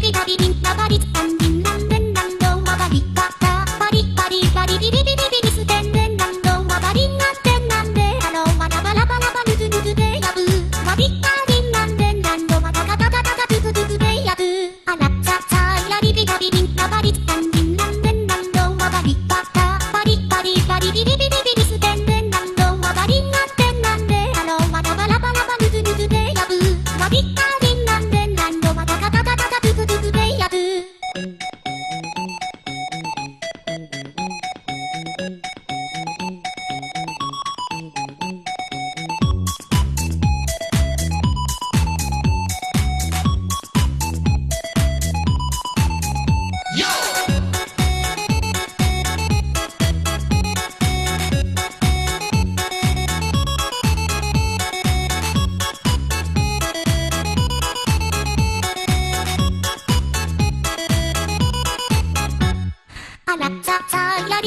ビビビビ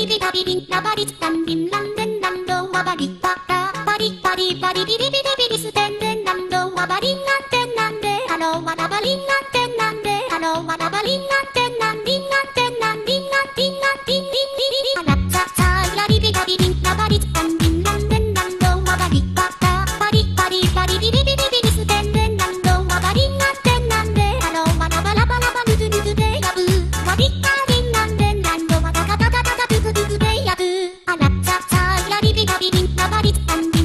ビタビビラバリツタンビンランデンランドワバリパラバリバリパリビリビリビリステンデンランドワバリンなんてなんであのワラバリンなんてなんであのワラバリンなんてなんリンなんてなんリンなんリンなんリンなんリン about it